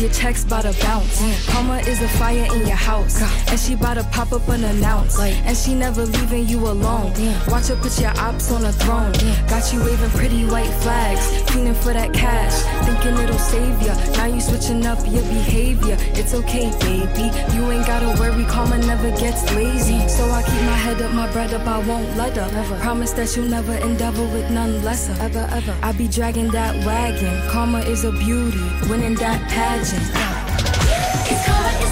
Your checks bout to bounce. Karma is a fire in your house. And she bout to pop up unannounced. And she never leaving you alone. Watch her put your ops on a throne. Got you waving pretty white flags. Feeling for that cash. Thinking it'll save ya. Now you switching up your behavior. It's okay, baby. You ain't gotta worry. Karma never gets lazy. So I keep my head up, my bread up. I won't let her. Promise that you'll never endeavor with none lesser. Ever, ever. I be dragging that wagon. Karma is a beauty. Winning that pageant. It's karma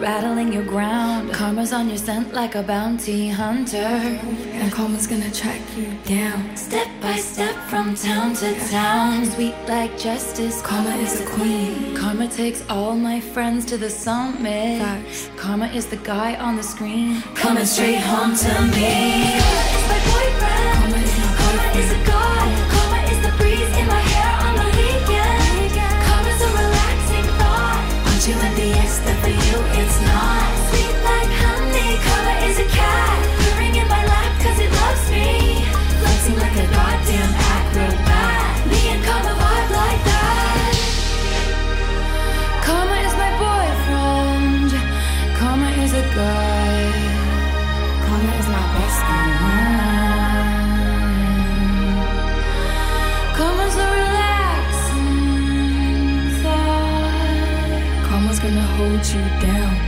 rattling your ground. Karma's on your scent like a bounty hunter. And karma's gonna track you down. Step by step from town to town. Sweet like justice. Karma is a queen. Karma takes all my friends to the summit. Facts. Karma is the guy on the screen. Coming straight home to me. Karma is my boyfriend. Karma is my Karma you envious that for you it's not? Sweet like honey. Karma is a cat. Hold you down.